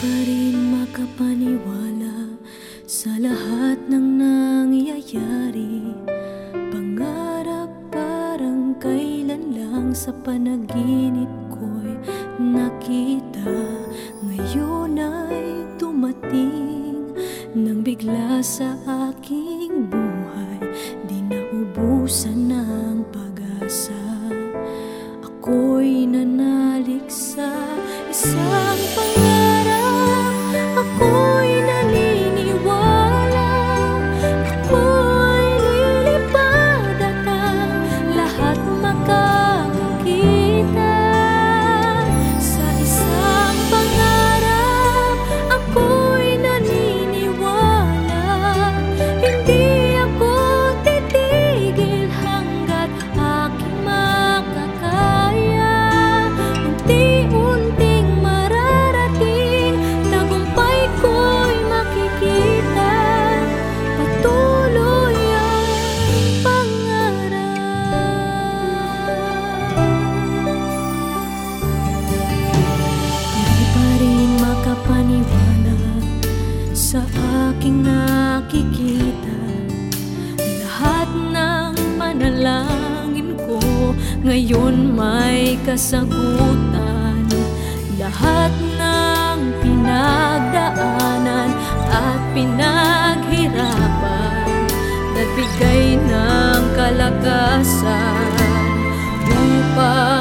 pa rin makapaniwala sa lahat ng nangyayari. Pangarap parang kailan lang sa panaginip ko'y nakita. Ngayon ay dumating nang bigla sa aking buhay. Di naubusan ng pag-asa. Ako'y nanalik sa isang aking nakikita. Lahat ng panalangin ko Ngayon may kasagutan. Lahat ng pinagdaanan At pinaghirapan Nagbigay ng kalakasan. Upang